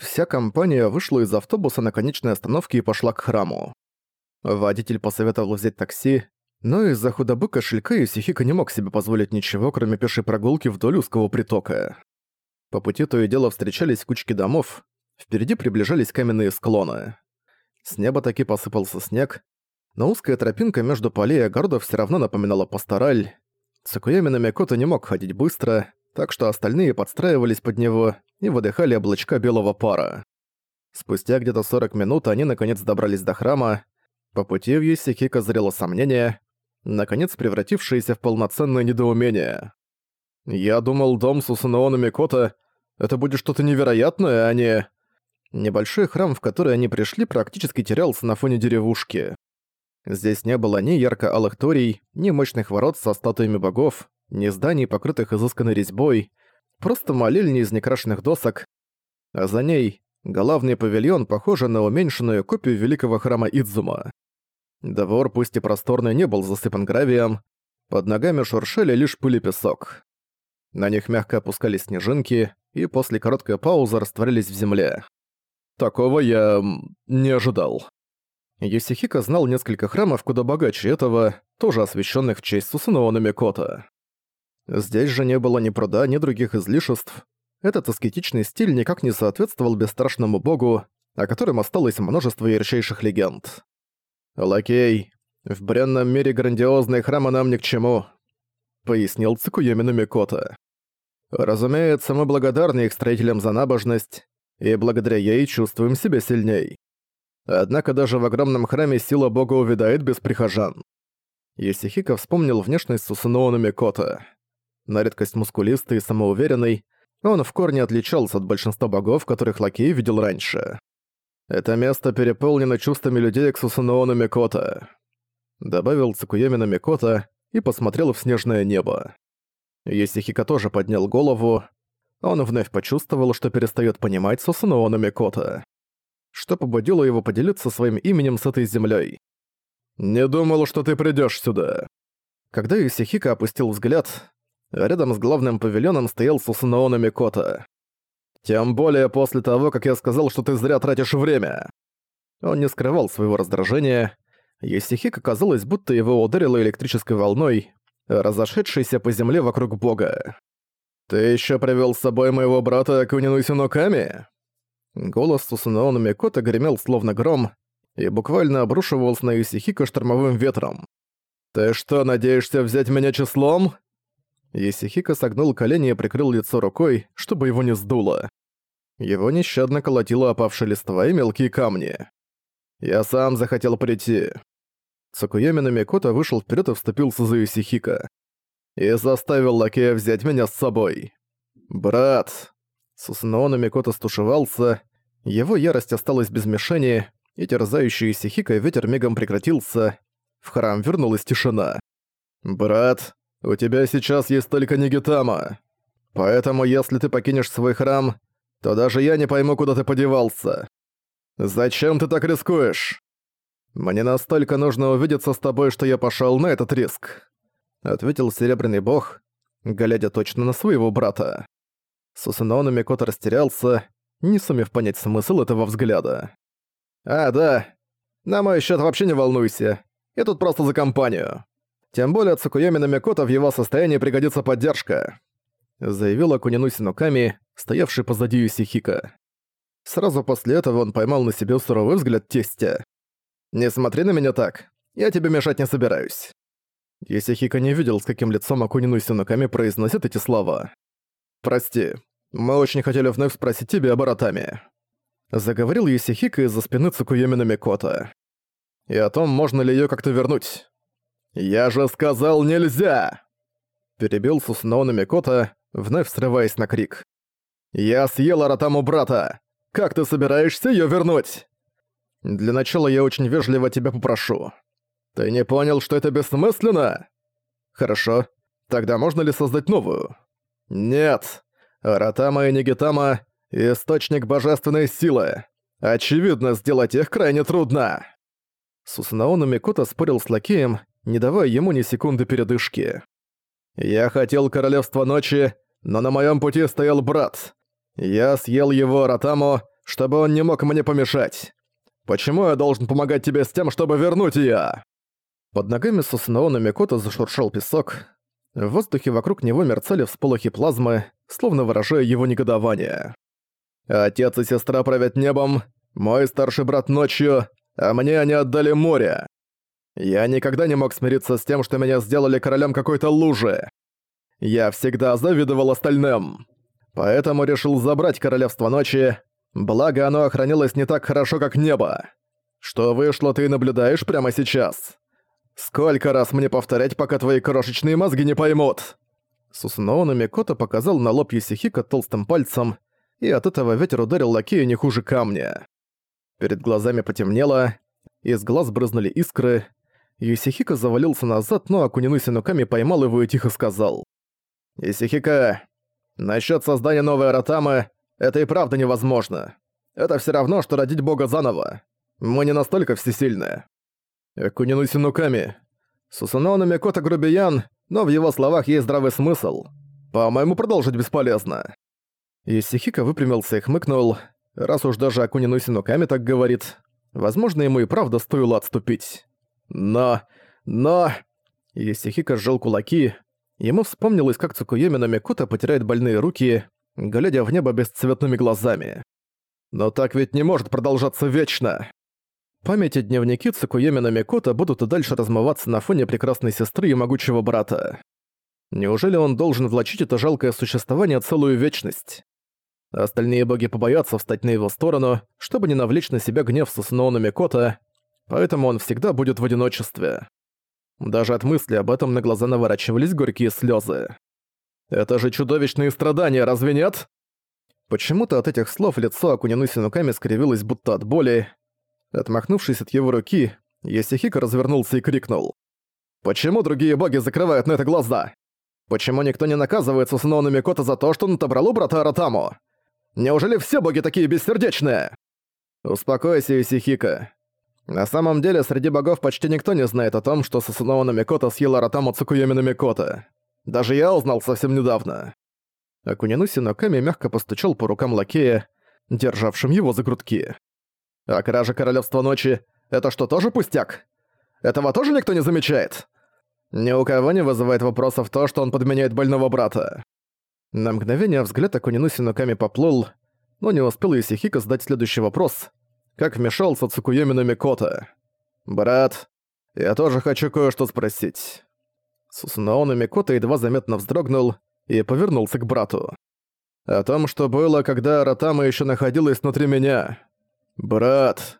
Вся компания вышла из автобуса на конечной остановке и пошла к храму. Водитель посоветовал взять такси, но из-за худобы кошелька Исихика не мог себе позволить ничего, кроме пешей прогулки вдоль узкого притока. По пути то и дело встречались кучки домов, впереди приближались каменные склоны. С неба таки посыпался снег, но узкая тропинка между полей и огородов всё равно напоминала пастораль. Цукуями на Микото не мог ходить быстро, так что остальные подстраивались под него и выдыхали облачка белого пара. Спустя где-то 40 минут они наконец добрались до храма. По пути в Юсихико зрело сомнение, наконец превратившееся в полноценное недоумение. «Я думал, дом Сусанаона Микото — это будет что-то невероятное, а не...» Небольшой храм, в который они пришли, практически терялся на фоне деревушки. Здесь не было ни ярко-алых ни мощных ворот со статуями богов, ни зданий, покрытых изысканной резьбой, просто молельни из некрашенных досок, а за ней главный павильон, похожий на уменьшенную копию великого храма Идзума. Двор, пусть и просторный, не был засыпан гравием, под ногами шуршали лишь пыль и песок. На них мягко опускались снежинки, и после короткой паузы растворились в земле. Такого я не ожидал. Юсихика знал несколько храмов куда богаче этого, тоже освященных в честь Сусуноона Микото. Здесь же не было ни пруда, ни других излишеств. Этот аскетичный стиль никак не соответствовал бесстрашному богу, о котором осталось множество ярчайших легенд. «Лакей, в бренном мире грандиозные храмы нам ни к чему», — пояснил Цикуемину Микото. «Разумеется, мы благодарны их строителям за набожность, и благодаря ей чувствуем себя сильней. Однако даже в огромном храме сила бога увядает без прихожан». Есихико вспомнил внешность Сусуноона Микото на редкость мускулистый и самоуверенный, он в корне отличался от большинства богов, которых Лакей видел раньше. «Это место переполнено чувствами людей к Сусаноону Микото», добавил Цукуемина Микото и посмотрел в снежное небо. Есихика тоже поднял голову. Он вновь почувствовал, что перестает понимать Сусаноону Микото. Что побудило его поделиться своим именем с этой землей. «Не думал, что ты придешь сюда». Когда Юсихика опустил взгляд, Рядом с главным павильоном стоял Сусунаона Микото. «Тем более после того, как я сказал, что ты зря тратишь время». Он не скрывал своего раздражения. Есихика казалось, будто его ударило электрической волной, разошедшейся по земле вокруг бога. «Ты еще привел с собой моего брата Кунину Синуками?» Голос Сусунаона Микото гремел словно гром и буквально обрушивался на Юсихико штормовым ветром. «Ты что, надеешься взять меня числом?» Есихико согнул колени и прикрыл лицо рукой, чтобы его не сдуло. Его нещадно колотило опавшие листва и мелкие камни. «Я сам захотел прийти». Цукуями Намикото вышел вперед и вступился за Юсихико. «И заставил лакея взять меня с собой». «Брат!» Сусунао Намикото стушевался, его ярость осталась без мишени, и терзающий Юсихико ветер мигом прекратился. В храм вернулась тишина. «Брат!» У тебя сейчас есть только Нигитама. Поэтому если ты покинешь свой храм, то даже я не пойму, куда ты подевался. Зачем ты так рискуешь? Мне настолько нужно увидеться с тобой, что я пошёл на этот риск», — ответил Серебряный Бог, глядя точно на своего брата. Сусуноона Микото растерялся, не сумев понять смысл этого взгляда. «А, да. На мой счёт вообще не волнуйся. Я тут просто за компанию. Тем более Цукуyomi Намикото в его состоянии пригодится поддержка», заявила Кунинуси Нуками, стоявший позади Юсихика. Сразу после этого он поймал на себе суровый взгляд тестя. «Не смотри на меня так. Я тебе мешать не собираюсь». Юсихика не видел, с каким лицом Акунину Синуками произносит эти слова. «Прости, мы очень хотели вновь спросить тебя об Аратаме». Заговорил Юсихика из-за спины Цукуyomi Намикото. «И о том, можно ли её как-то вернуть. «Я же сказал нельзя!» Перебил Сусуноуна Микота, вновь срываясь на крик. «Я съел Аратаму брата! Как ты собираешься её вернуть?» «Для начала я очень вежливо тебя попрошу. Ты не понял, что это бессмысленно?» «Хорошо. Тогда можно ли создать новую?» «Нет. Аратама и Нигитама — источник божественной силы. Очевидно, сделать их крайне трудно». Сусанаону Микота спорил с лакеем, не давая ему ни секунды передышки. «Я хотел королевства ночи, но на моем пути стоял брат. Я съел его Аратаму, чтобы он не мог мне помешать. Почему я должен помогать тебе с тем, чтобы вернуть её?» Под ногами Сусанаона Микото зашуршал песок. В воздухе вокруг него мерцали всполохи плазмы, словно выражая его негодование. «Отец и сестра правят небом, мой старший брат ночью, а мне они отдали море. Я никогда не мог смириться с тем, что меня сделали королем какой-то лужи. Я всегда завидовал остальным. Поэтому решил забрать королевство ночи, благо оно охранилось не так хорошо, как небо. Что вышло, ты наблюдаешь прямо сейчас. Сколько раз мне повторять, пока твои крошечные мозги не поймут?» Сусуноуна Микото показал на лоб Юсихика толстым пальцем, и от этого ветер ударил лакея не хуже камня. Перед глазами потемнело, из глаз брызнули искры. Юсихика завалился назад, но Акунину Синуками поймал его и тихо сказал. «Юсихика, насчет создания новой Аратамы, это и правда невозможно. Это все равно, что родить бога заново. Мы не настолько всесильны». Акунину Синуками. Сусаноуна Микото грубиян, но в его словах есть здравый смысл. По-моему, продолжить бесполезно. Исихика выпрямился и хмыкнул. Раз уж даже Акунину Синуками так говорит, возможно, ему и правда стоило отступить. Но... но... Исихика сжал кулаки. Ему вспомнилось, как Цукуеми Намикото потеряет больные руки, глядя в небо бесцветными глазами. Но так ведь не может продолжаться вечно. Память и дневники Цукуеми Намикото будут и дальше размываться на фоне прекрасной сестры и могучего брата. Неужели он должен влачить это жалкое существование целую вечность? Остальные боги побоятся встать на его сторону, чтобы не навлечь на себя гнев Сусуноуна Микота, поэтому он всегда будет в одиночестве. Даже от мысли об этом на глаза наворачивались горькие слезы. «Это же чудовищные страдания, разве нет?» Почему-то от этих слов лицо Акунину Синуками скривилось будто от боли. Отмахнувшись от его руки, Ясихика развернулся и крикнул. «Почему другие боги закрывают на это глаза? Почему никто не наказывает Сусуноуна Микота за то, что он отобрал у брата Аратаму? Неужели все боги такие бессердечные?» «Успокойся, Исихика. На самом деле, среди богов почти никто не знает о том, что Сасуноу Намикото съел Аратаму Цукуеми Намикото. Даже я узнал совсем недавно». Акунинуси Ноками мягко постучал по рукам лакея, державшим его за грудки. «А кража Королевства Ночи — это что, тоже пустяк? Этого тоже никто не замечает?» Ни у кого не вызывает вопросов то, что он подменяет больного брата. На мгновение взгляд Акунинуси Ноками поплыл, но не успел Исихика задать следующий вопрос, как вмешался Цукуеми на Микото. «Брат, я тоже хочу кое-что спросить». Сусунао на Микото едва заметно вздрогнул и повернулся к брату. «О том, что было, когда Аратама еще находилась внутри меня. Брат,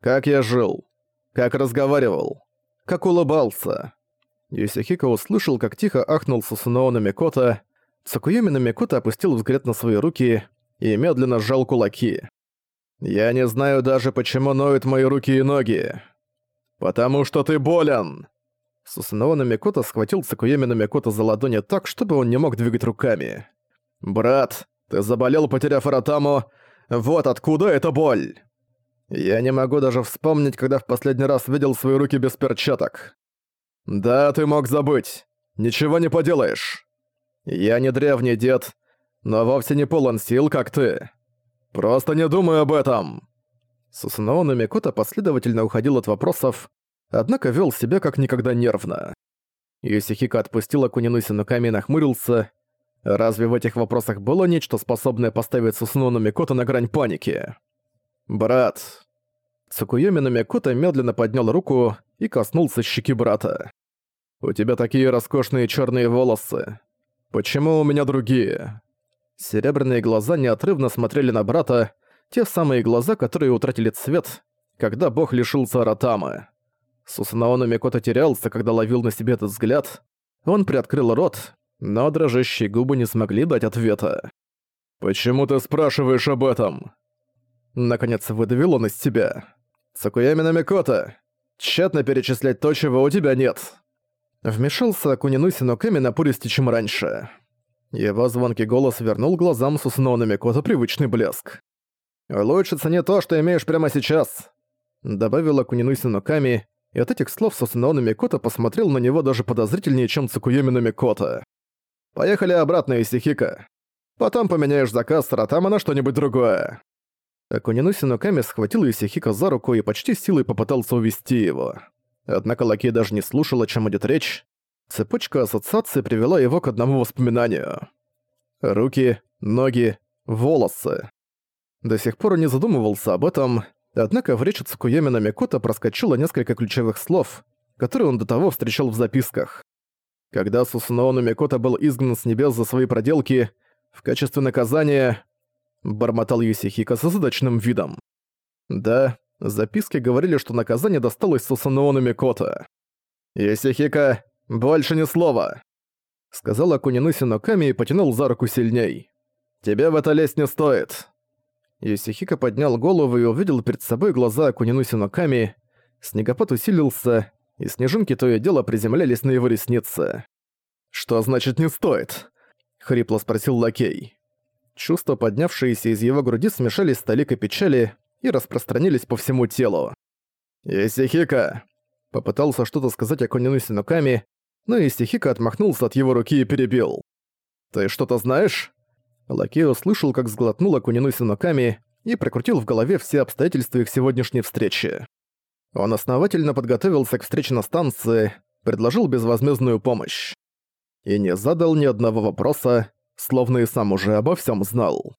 как я жил, как разговаривал, как улыбался». Юсихико услышал, как тихо ахнул Сусунао на Микото, Цукуюми Намикута опустил взгляд на свои руки и медленно сжал кулаки. «Я не знаю даже, почему ноют мои руки и ноги. Потому что ты болен!» Сусанао Намикута схватил Цукуюми Намикута за ладони так, чтобы он не мог двигать руками. «Брат, ты заболел, потеряв Аратаму. Вот откуда эта боль!» Я не могу даже вспомнить, когда в последний раз видел свои руки без перчаток. Да, ты мог забыть. Ничего не поделаешь. Я не древний дед, но вовсе не полон сил, как ты. Просто не думай об этом!» Сусунао Намикота последовательно уходил от вопросов, однако вел себя как никогда нервно. Юсихика отпустила Кунину Синуками и нахмурился. Разве в этих вопросах было нечто, способное поставить Сусунао Намикота на грань паники? «Брат...» Цукуюми Намикота медленно поднял руку и коснулся щеки брата. «У тебя такие роскошные черные волосы. «Почему у меня другие?» Серебряные глаза неотрывно смотрели на брата, те самые глаза, которые утратили цвет, когда бог лишился Аратамы. Сусанаону Микото терялся, когда ловил на себе этот взгляд. Он приоткрыл рот, но дрожащие губы не смогли дать ответа. «Почему ты спрашиваешь об этом?» Наконец выдавил он из себя. «Цукуями Микото, тщетно перечислять то, чего у тебя нет». Вмешался Кунинуси Ноками напористе, чем раньше. Его звонкий голос вернул глазам Сусуноу Намикото привычный блеск. «Лучше цени то, что имеешь прямо сейчас», — добавила Кунинуси Ноками, и от этих слов Сусуноу Намикото посмотрел на него даже подозрительнее, чем Цукуюми Намикото. «Поехали обратно, Исихика. Потом поменяешь заказ с Ратама на что-нибудь другое». Акунинуси Ноками схватил Исихика за руку и почти силой попытался увести его. Однако Лакей даже не слушал, о чем идет речь. Цепочка ассоциаций привела его к одному воспоминанию. Руки, ноги, волосы. До сих пор он не задумывался об этом, однако в речи Цукуями Намикото проскочило несколько ключевых слов, которые он до того встречал в записках. Когда Сусунао Намикото был изгнан с небес за свои проделки, в качестве наказания бормотал Юсихика с задачным видом. Да, записки говорили, что наказание досталось Сусаноу Микото. «Юсихика, больше ни слова!» Сказал Акунинуси Ноками и потянул за руку сильней. «Тебе в это лезть не стоит!» Юсихика поднял голову и увидел перед собой глаза Акунинуси Ноками. Снегопад усилился, и снежинки то и дело приземлялись на его ресницы. «Что значит «не стоит»?» — хрипло спросил лакей. Чувства, поднявшиеся из его груди, смешались с толикой печали и распространились по всему телу. «Исихика!» Попытался что-то сказать Акунину Синуками, но Исихика отмахнулся от его руки и перебил. «Ты что-то знаешь?» Лакей услышал, как сглотнул Акунину Синуками и прокрутил в голове все обстоятельства их сегодняшней встречи. Он основательно подготовился к встрече на станции, предложил безвозмездную помощь. И не задал ни одного вопроса, словно и сам уже обо всем знал.